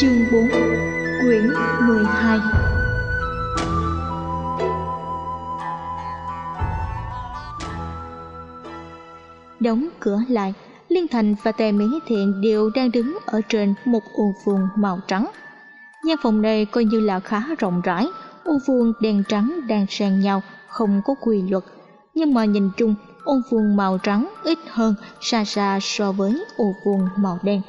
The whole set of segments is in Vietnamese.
Chương 4 Quyển 12 Đóng cửa lại, Liên Thành và Tề Mỹ Thiện đều đang đứng ở trên một ô vuông màu trắng. Gian phòng này coi như là khá rộng rãi, ô vuông đen trắng đang xen nhau, không có quy luật. Nhưng mà nhìn chung, ô vuông màu trắng ít hơn xa xa so với ô vuông màu đen.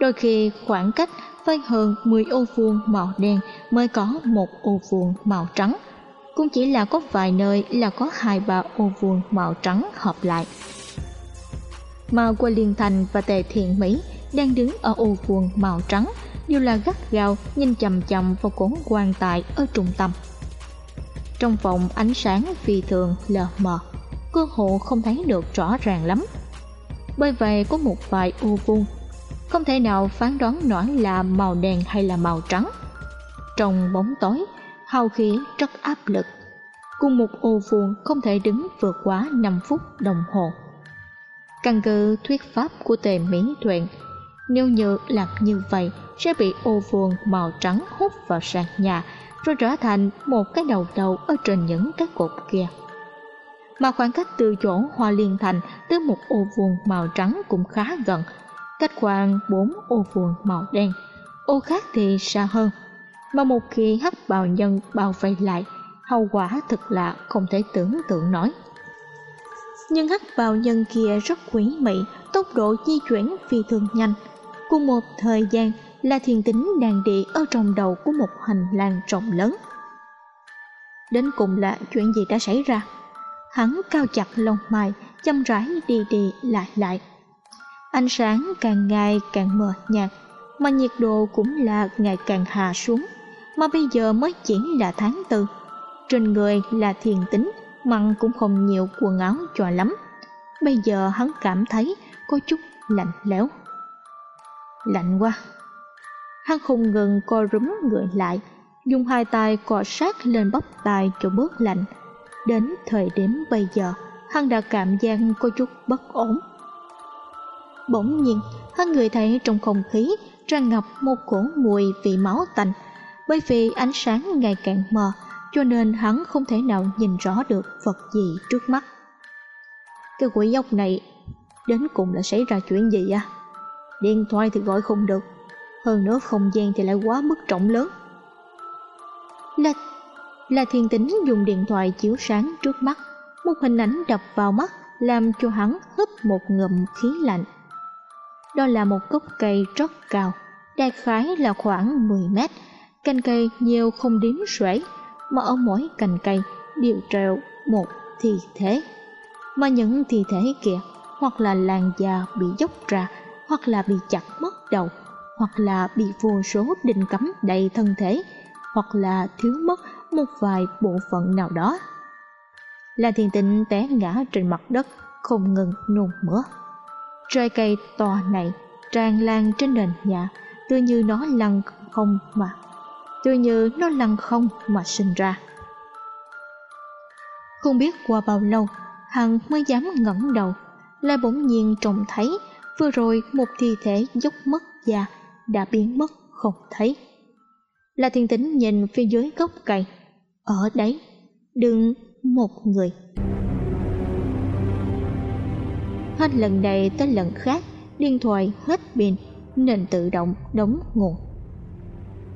Đôi khi khoảng cách phải hơn 10 ô vuông màu đen mới có một ô vuông màu trắng. Cũng chỉ là có vài nơi là có hai ba ô vuông màu trắng hợp lại. Mà của Liên Thành và Tề Thiện Mỹ đang đứng ở ô vuông màu trắng đều là gắt gao nhìn chầm chầm vào cổng quan tài ở trung tâm. Trong phòng ánh sáng phi thường lờ mờ, cơ hộ không thấy được rõ ràng lắm. Bởi vậy có một vài ô vuông không thể nào phán đoán nổi là màu đen hay là màu trắng. Trong bóng tối, hào khí rất áp lực. Cùng một ô vuông không thể đứng vượt quá 5 phút đồng hồ. Căn cứ thuyết pháp của tề Mỹ Thuận, nếu như làm như vậy sẽ bị ô vuông màu trắng hút vào sàn nhà rồi trở thành một cái đầu đầu ở trên những cái cột kia. Mà khoảng cách từ chỗ Hoa Liên Thành tới một ô vuông màu trắng cũng khá gần, cách khoảng bốn ô vuông màu đen. Ô khác thì xa hơn, mà một khi hắc bào nhân bao vây lại, hậu quả thật là không thể tưởng tượng nổi. Nhưng hắc bào nhân kia rất quý mị, tốc độ di chuyển phi thường nhanh. Cùng một thời gian là thiền tính đàn địa ở trong đầu của một hành lang rộng lớn. Đến cùng là chuyện gì đã xảy ra? Hắn cao chặt lông mày chăm rãi đi đi lại lại ánh sáng càng ngày càng mờ nhạt, mà nhiệt độ cũng là ngày càng hạ xuống, mà bây giờ mới chỉ là tháng tư. Trên người là thiền tính, mặn cũng không nhiều quần áo cho lắm. Bây giờ hắn cảm thấy có chút lạnh lẽo. Lạnh quá. Hắn không ngừng co rúm người lại, dùng hai tay cọ sát lên bắp tay cho bớt lạnh. Đến thời điểm bây giờ, hắn đã cảm giác có chút bất ổn. Bỗng nhiên, hắn người thấy trong không khí tràn ngập một cổ mùi vị máu tanh. Bởi vì ánh sáng ngày càng mờ, cho nên hắn không thể nào nhìn rõ được vật gì trước mắt. Cái quỷ dốc này đến cùng là xảy ra chuyện gì à? Điện thoại thì gọi không được, hơn nữa không gian thì lại quá mức rộng lớn. Là, là thiên tính dùng điện thoại chiếu sáng trước mắt, một hình ảnh đập vào mắt làm cho hắn hít một ngụm khí lạnh đó là một gốc cây rất cao, đại khái là khoảng 10 mét, cành cây nhiều không đếm xuể, mà ở mỗi cành cây đều treo một thi thể. Mà những thi thể kia hoặc là làn da bị dốc ra, hoặc là bị chặt mất đầu, hoặc là bị vô số đinh cắm đầy thân thể, hoặc là thiếu mất một vài bộ phận nào đó. Là thiền tịnh té ngã trên mặt đất, không ngừng nôn mửa trai cây to này tràn lan trên nền nhà, tựa như nó lăn không mà, tựa như nó lăn không mà sinh ra. Không biết qua bao lâu hằng mới dám ngẩng đầu, lại bỗng nhiên trông thấy vừa rồi một thi thể dốc mất da đã biến mất không thấy. Là thiên tính nhìn phía dưới gốc cây, ở đấy đừng một người hết lần này tới lần khác, điện thoại hết pin nên tự động đóng nguồn.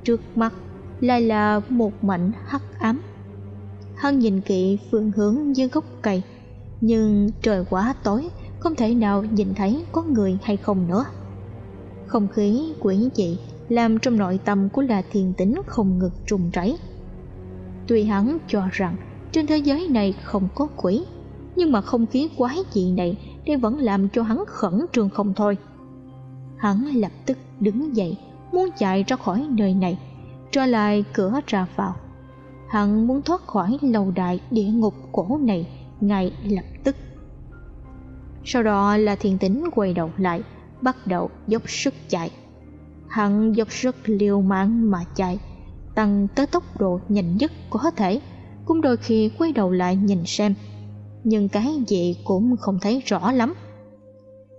Trước mắt lại là một mảnh hắc ám. Hắn nhìn kỹ phương hướng dưới gốc cây, nhưng trời quá tối, không thể nào nhìn thấy có người hay không nữa. Không khí quỷ dị làm trong nội tâm của là thiền tính không ngực trùng rẩy tuy hắn cho rằng trên thế giới này không có quỷ nhưng mà không khí quái dị này đây vẫn làm cho hắn khẩn trương không thôi. Hắn lập tức đứng dậy, muốn chạy ra khỏi nơi này, trở lại cửa ra vào. Hắn muốn thoát khỏi lâu đài địa ngục cổ này ngay lập tức. Sau đó là thiền tính quay đầu lại, bắt đầu dốc sức chạy. Hắn dốc sức liều mạng mà chạy, tăng tới tốc độ nhanh nhất có thể, cũng đôi khi quay đầu lại nhìn xem nhưng cái gì cũng không thấy rõ lắm.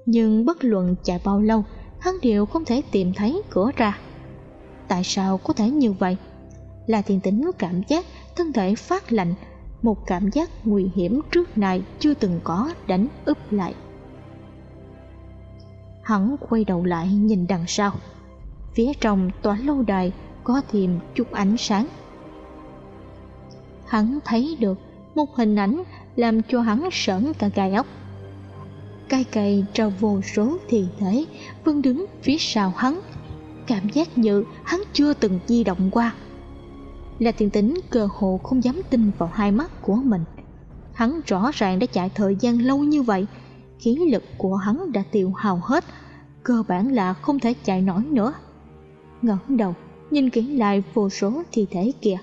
Nhưng bất luận chạy bao lâu, hắn đều không thể tìm thấy cửa ra. Tại sao có thể như vậy? Là thiền tính cảm giác, thân thể phát lạnh, một cảm giác nguy hiểm trước này chưa từng có đánh úp lại. Hắn quay đầu lại nhìn đằng sau. Phía trong tòa lâu đài có thêm chút ánh sáng. Hắn thấy được một hình ảnh làm cho hắn sởn cả gai ốc. Cay cay trao vô số thi thể vẫn đứng phía sau hắn, cảm giác như hắn chưa từng di động qua. Là tiền tính cơ hồ không dám tin vào hai mắt của mình. Hắn rõ ràng đã chạy thời gian lâu như vậy, khí lực của hắn đã tiêu hao hết, cơ bản là không thể chạy nổi nữa. Ngẩng đầu, nhìn kỹ lại vô số thi thể kia.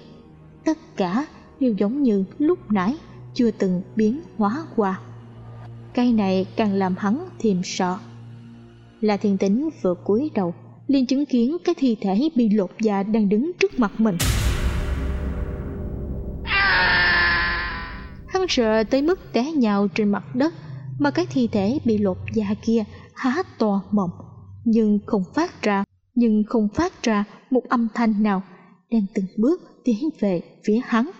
Tất cả đều giống như lúc nãy chưa từng biến hóa qua. Cái này càng làm hắn thêm sợ. Là thiên tính vừa cúi đầu, liền chứng kiến cái thi thể bị lột da đang đứng trước mặt mình. Hắn sợ tới mức té nhào trên mặt đất, mà cái thi thể bị lột da kia há to mộng nhưng không phát ra, nhưng không phát ra một âm thanh nào đang từng bước tiến về phía hắn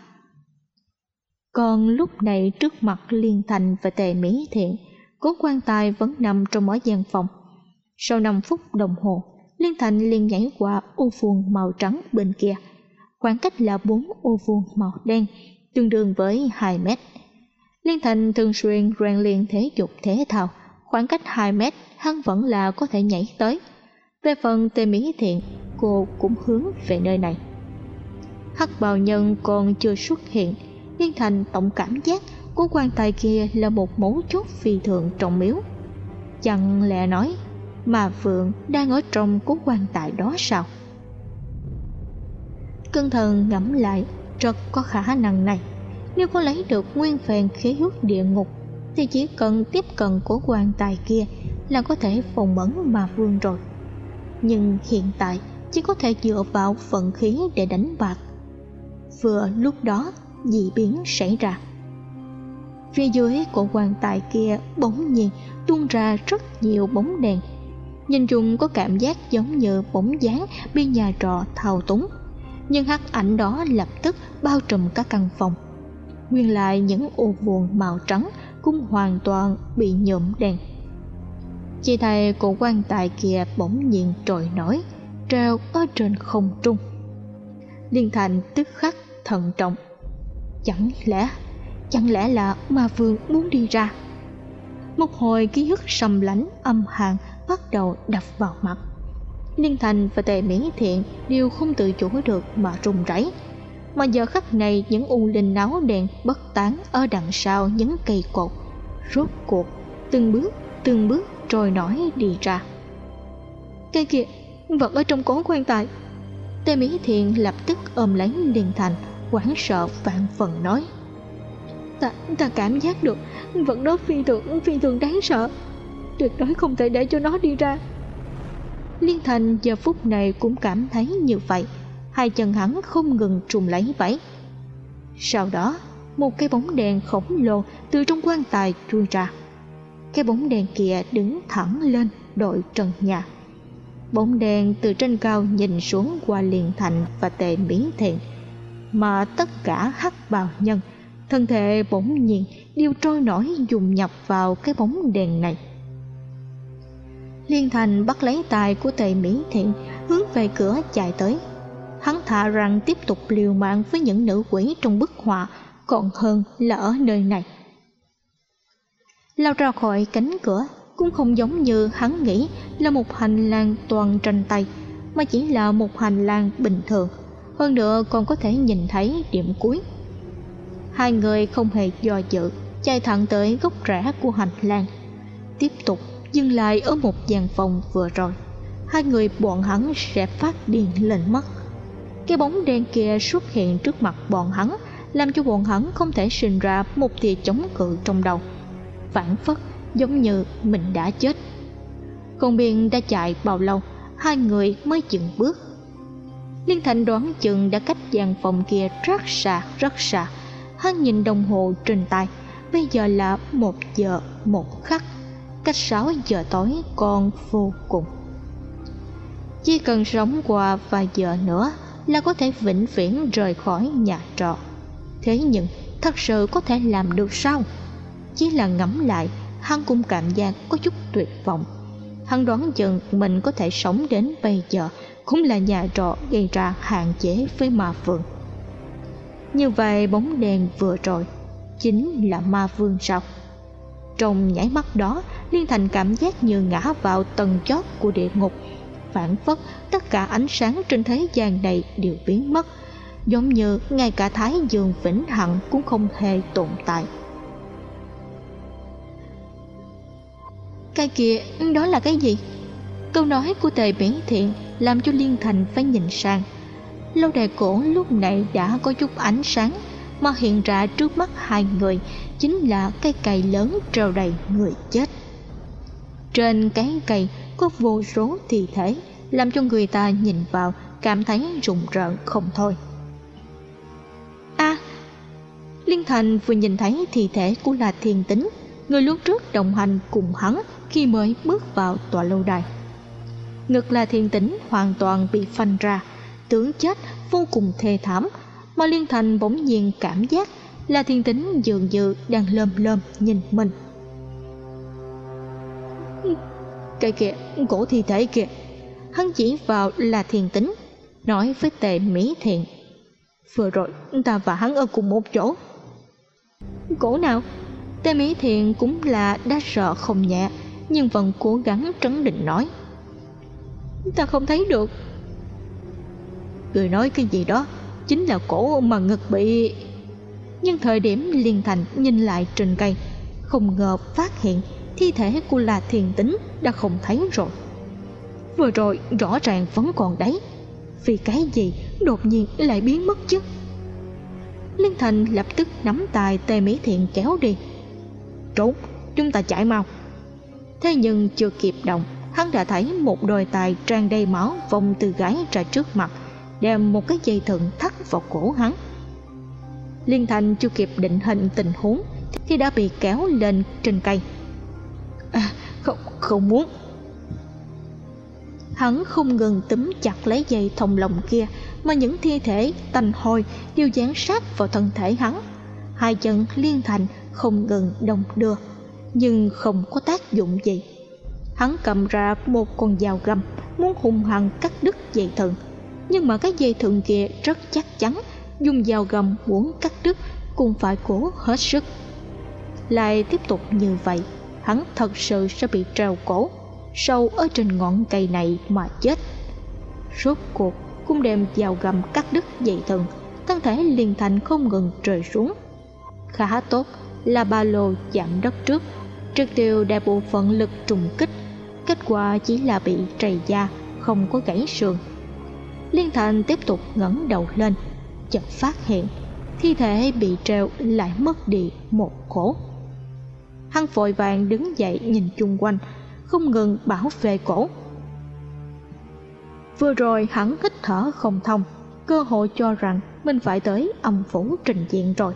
còn lúc này trước mặt liên thành và tề mỹ thiện, cố quan tài vẫn nằm trong mỗi gian phòng. Sau năm phút đồng hồ, liên thành liền nhảy qua ô vuông màu trắng bên kia. Khoảng cách là bốn ô vuông màu đen, tương đương với hai mét. Liên thành thường xuyên rèn luyện thể dục thể thao. Khoảng cách hai mét, hắn vẫn là có thể nhảy tới. Về phần tề mỹ thiện, cô cũng hướng về nơi này. Hắc bào nhân còn chưa xuất hiện liên thành tổng cảm giác của quan tài kia là một mấu chốt phi thường trọng miếu chẳng lẽ nói mà phượng đang ở trong của quan tài đó sao? Cân thần ngẫm lại, rất có khả năng này. Nếu có lấy được nguyên vẹn khí huyết địa ngục, thì chỉ cần tiếp cận của quan tài kia là có thể phòng mẫn mà vương rồi. Nhưng hiện tại chỉ có thể dựa vào vận khí để đánh bạc. Vừa lúc đó dị biến xảy ra. Phía dưới của quan tài kia bỗng nhiên tuôn ra rất nhiều bóng đèn. Nhìn chung có cảm giác giống như bóng dáng bên nhà trọ thao túng. Nhưng hắc ảnh đó lập tức bao trùm các căn phòng. Nguyên lại những ô vuông màu trắng cũng hoàn toàn bị nhuộm đèn chỉ thấy cổ quan tài kia bỗng nhiên trồi nổi, treo ở trên không trung. Liên thành tức khắc thận trọng chẳng lẽ chẳng lẽ là ma vương muốn đi ra? Một hồi ký ức sầm lánh âm hàn bắt đầu đập vào mặt. Liên thành và tề mỹ thiện đều không tự chủ được mà run rẩy. Mà giờ khắc này, những u linh náo đèn bất tán ở đằng sau những cây cột, rốt cuộc, từng bước từng bước trôi nổi đi ra. Cây kia, vật ở trong cố quan tài. Tề mỹ thiện lập tức ôm lấy liên thành hoảng sợ vạn phần nói. Ta ta cảm giác được vật đó phi thường phi thường đáng sợ. Tuyệt đối không thể để cho nó đi ra. Liên thành giờ phút này cũng cảm thấy như vậy. Hai chân hắn không ngừng trùng lấy vẫy sau đó, một cái bóng đèn khổng lồ từ trong quan tài chui ra. Cái bóng đèn kia đứng thẳng lên đội trần nhà. Bóng đèn từ trên cao nhìn xuống qua liền thành và tề miến thiện mà tất cả hắc bào nhân. Thân thể bỗng nhiên đều trôi nổi dùng nhập vào cái bóng đèn này. Liên thành bắt lấy tài của tề mỹ thiện, hướng về cửa chạy tới. Hắn thà rằng tiếp tục liều mạng với những nữ quỷ trong bức họa, còn hơn là ở nơi này. Lao ra khỏi cánh cửa cũng không giống như hắn nghĩ là một hành lang toàn tranh tay, mà chỉ là một hành lang bình thường hơn nữa còn có thể nhìn thấy điểm cuối. Hai người không hề do dự, chạy thẳng tới góc rẽ của hành lang. Tiếp tục, dừng lại ở một gian phòng vừa rồi. Hai người bọn hắn sẽ phát điên lên mất. Cái bóng đen kia xuất hiện trước mặt bọn hắn, làm cho bọn hắn không thể sinh ra một tia chống cự trong đầu. Phản phất giống như mình đã chết. Không biết đã chạy bao lâu, hai người mới dừng bước liên thành đoán chừng đã cách gian phòng kia rất xa rất xa. Hắn nhìn đồng hồ trên tay. Bây giờ là một giờ một khắc. Cách sáu giờ tối còn vô cùng. Chỉ cần sống qua vài giờ nữa là có thể vĩnh viễn rời khỏi nhà trọ. Thế nhưng, thật sự có thể làm được sao? Chỉ là ngẫm lại, hắn cũng cảm giác có chút tuyệt vọng. Hắn đoán chừng mình có thể sống đến bây giờ cũng là nhà trọ gây ra hạn chế với ma vương. Như vậy bóng đèn vừa rồi chính là ma vương sao? Trong nháy mắt đó, liên thành cảm giác như ngã vào tầng chót của địa ngục, phản phất tất cả ánh sáng trên thế gian này đều biến mất, giống như ngay cả thái dương vĩnh hằng cũng không hề tồn tại. Cái kia, đó là cái gì? Câu nói của tề biển thiện làm cho liên thành phải nhìn sang. Lâu đài cổ lúc này đã có chút ánh sáng, mà hiện ra trước mắt hai người chính là cây cày lớn treo đầy người chết. Trên cái cây có vô số thi thể, làm cho người ta nhìn vào cảm thấy rùng rợn không thôi. A, liên thành vừa nhìn thấy thi thể của là thiên tính, người lúc trước đồng hành cùng hắn khi mới bước vào tòa lâu đài ngực là thiên tính hoàn toàn bị phanh ra. Tướng chết, vô cùng thê thảm. Mà liên thành bỗng nhiên cảm giác là thiên tính dường như đang lơm lơm nhìn mình. Cái kìa cổ thi thể kìa hắn chỉ vào là thiền tính nói với tề mỹ thiện. Vừa rồi, ta và hắn ở cùng một chỗ. Cổ nào? Tề mỹ thiện cũng là đã sợ không nhẹ, nhưng vẫn cố gắng trấn định nói ta không thấy được. Người nói cái gì đó chính là cổ mà ngực bị. Nhưng thời điểm liên thành nhìn lại trên cây, không ngờ phát hiện thi thể của là thiền tính đã không thấy rồi. Vừa rồi rõ ràng vẫn còn đấy, vì cái gì đột nhiên lại biến mất chứ? Liên thành lập tức nắm tay tề mỹ thiện kéo đi. Trốn, chúng ta chạy mau. Thế nhưng chưa kịp động hắn đã thấy một đôi tài tràn đầy máu vòng từ gái ra trước mặt đem một cái dây thừng thắt vào cổ hắn. Liên thành chưa kịp định hình tình huống thì đã bị kéo lên trên cây. À, không không muốn. Hắn không ngừng túm chặt lấy dây thòng lồng kia mà những thi thể tanh hôi đều dán sát vào thân thể hắn. Hai chân liên thành không ngừng đồng đưa nhưng không có tác dụng gì hắn cầm ra một con dao găm, muốn hung hăng cắt đứt dây thừng. Nhưng mà cái dây thừng kia rất chắc chắn, dùng dao găm muốn cắt đứt cũng phải cố hết sức. Lại tiếp tục như vậy, hắn thật sự sẽ bị treo cổ, sâu ở trên ngọn cây này mà chết. Rốt cuộc cũng đem dao găm cắt đứt dây thừng, thân thể liền thành không ngừng rơi xuống. Khá tốt là ba lô chạm đất trước, triệt tiêu đại bộ phận lực trùng kích kết quả chỉ là bị trầy da, không có gãy sườn. Liên thành tiếp tục ngẩng đầu lên, chợt phát hiện thi thể bị treo lại mất đi một cổ hắn vội vàng đứng dậy nhìn chung quanh, không ngừng bảo vệ cổ. Vừa rồi hắn hít thở không thông, cơ hội cho rằng mình phải tới âm phủ trình diện rồi,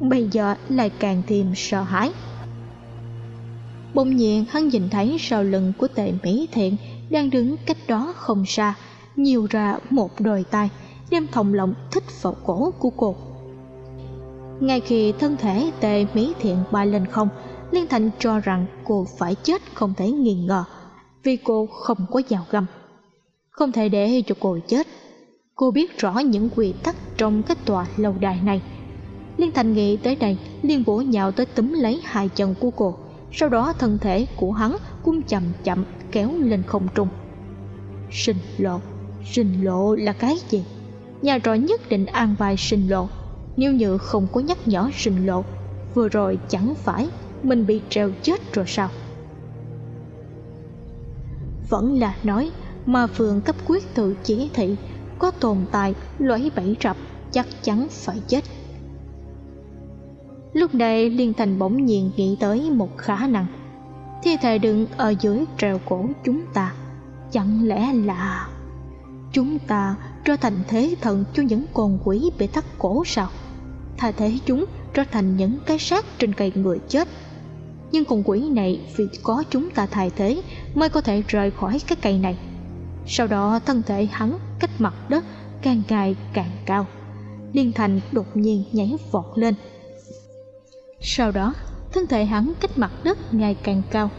bây giờ lại càng thêm sợ hãi bỗng nhiên, hắn nhìn thấy sau lưng của tề mỹ thiện đang đứng cách đó không xa, nhiều ra một đôi tay, đem thòng lọng thích vào cổ của cô. Ngay khi thân thể tề mỹ thiện bay lên không, liên thành cho rằng cô phải chết không thể nghi ngờ, vì cô không có dao găm. Không thể để cho cô chết. Cô biết rõ những quy tắc trong cái tòa lâu đài này. Liên thành nghĩ tới đây liên bổ nhào tới túm lấy hai chân của cô sau đó thân thể của hắn cũng chậm chậm kéo lên không trung. Sinh lộ sinh lộ là cái gì? Nhà trọ nhất định an bài sinh lộ. Nếu như không có nhắc nhở sinh lộ, vừa rồi chẳng phải mình bị treo chết rồi sao? Vẫn là nói, mà phường cấp quyết tự chỉ thị, có tồn tại loại bẫy rập, chắc chắn phải chết lúc này liên thành bỗng nhiên nghĩ tới một khả năng. Thi thể đựng ở dưới trèo cổ chúng ta, chẳng lẽ là chúng ta trở thành thế thần cho những con quỷ bị thắt cổ sao? Thay thế chúng trở thành những cái xác trên cây người chết. Nhưng con quỷ này vì có chúng ta thay thế mới có thể rời khỏi cái cây này. Sau đó thân thể hắn cách mặt đất càng ngày càng cao. Liên thành đột nhiên nhảy vọt lên sau đó, thân thể hắn cách mặt đất ngày càng cao.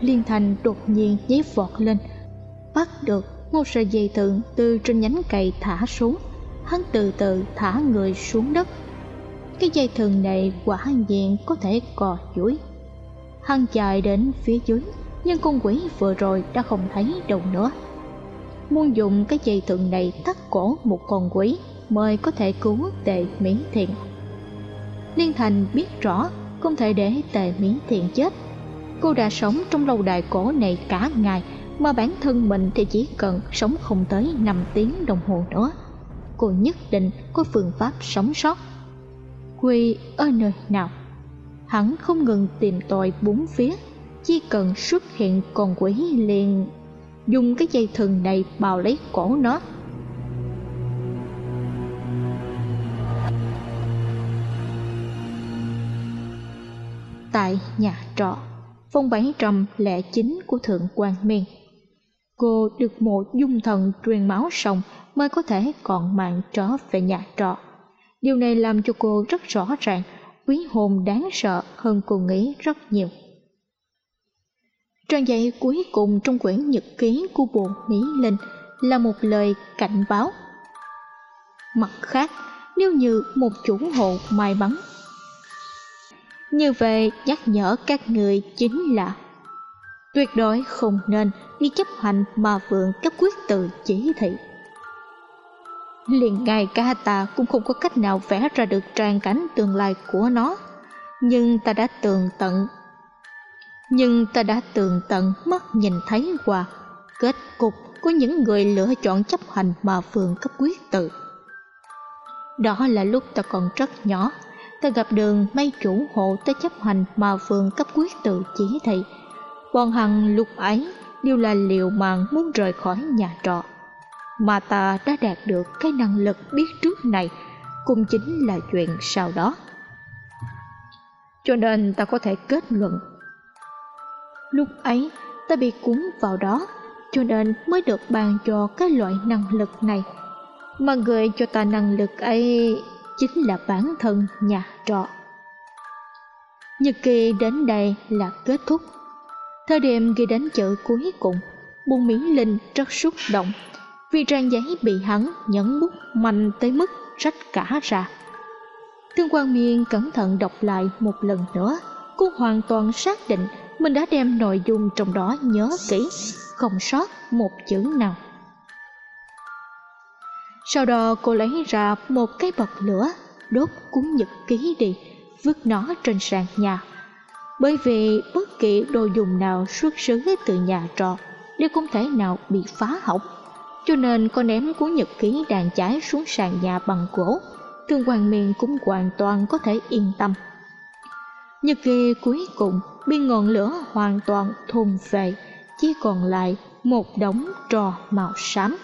Liên thành đột nhiên nhảy vọt lên, bắt được một sợi dây thừng từ trên nhánh cây thả xuống. Hắn từ từ thả người xuống đất. Cái dây thừng này quả nhiên có thể cò chuối hắn chạy đến phía dưới, nhưng con quỷ vừa rồi đã không thấy đâu nữa. Muốn dùng cái dây thừng này thắt cổ một con quỷ mới có thể cứu tề mỹ thiện liên thành biết rõ, không thể để tề miến thiện chết. Cô đã sống trong lâu đài cổ này cả ngày, mà bản thân mình thì chỉ cần sống không tới năm tiếng đồng hồ nữa cô nhất định có phương pháp sống sót. Quy ở nơi nào? Hắn không ngừng tìm tòi bốn phía, chỉ cần xuất hiện con quỷ liền dùng cái dây thừng này bào lấy cổ nó. Tại nhà trọ. Phong bảy trầm lẻ chính của thượng quan miên. Cô được một dung thần truyền máu xong mới có thể còn mạng trở về nhà trọ. Điều này làm cho cô rất rõ ràng, quý hồn đáng sợ hơn cô nghĩ rất nhiều. Trang giấy cuối cùng trong quyển nhật ký của bồn mỹ linh là một lời cảnh báo. Mặt khác, nếu như một chủ hộ may mắn như vậy, nhắc nhở các người chính là tuyệt đối không nên đi chấp hành mà vượng cấp quyết tự chỉ thị. Liền ngay cả ta cũng không có cách nào vẽ ra được tràn cảnh tương lai của nó, nhưng ta đã tường tận. Nhưng ta đã tường tận mắt nhìn thấy qua kết cục của những người lựa chọn chấp hành mà vượng cấp quyết tự. Đó là lúc ta còn rất nhỏ ta gặp đường may chủ hộ tới chấp hành mà phường cấp quyết tự chỉ thị. Bọn hằng lúc ấy, đều là liều mạng muốn rời khỏi nhà trọ. Mà ta đã đạt được cái năng lực biết trước này, cũng chính là chuyện sau đó. Cho nên ta có thể kết luận. Lúc ấy, ta bị cuốn vào đó, cho nên mới được ban cho cái loại năng lực này. Mà người cho ta năng lực ấy chính là bản thân nhà trọ. Nhật kỳ đến đây là kết thúc. Thời điểm ghi đến chữ cuối cùng buôn mỹ linh rất xúc động vì trang giấy bị hắn nhấn bút mạnh tới mức rách cả ra. Thương quan miên cẩn thận đọc lại một lần nữa cô hoàn toàn xác định mình đã đem nội dung trong đó nhớ kỹ, không sót một chữ nào sau đó cô lấy ra một cái bật lửa, đốt cuốn nhật ký đi, vứt nó trên sàn nhà. Bởi vì bất kỳ đồ dùng nào xuất xứ từ nhà trọ đều không thể nào bị phá hỏng. Cho nên cô ném cuốn nhật ký đàn cháy xuống sàn nhà bằng gỗ. Thương hoàng miền cũng hoàn toàn có thể yên tâm. Nhật ký cuối cùng bị ngọn lửa hoàn toàn thôn về chỉ còn lại một đống trò màu xám.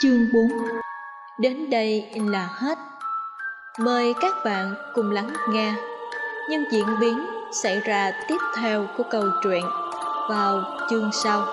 Chương 4 Đến đây là hết. Mời các bạn cùng lắng nghe. Những diễn biến xảy ra tiếp theo của câu chuyện vào chương sau.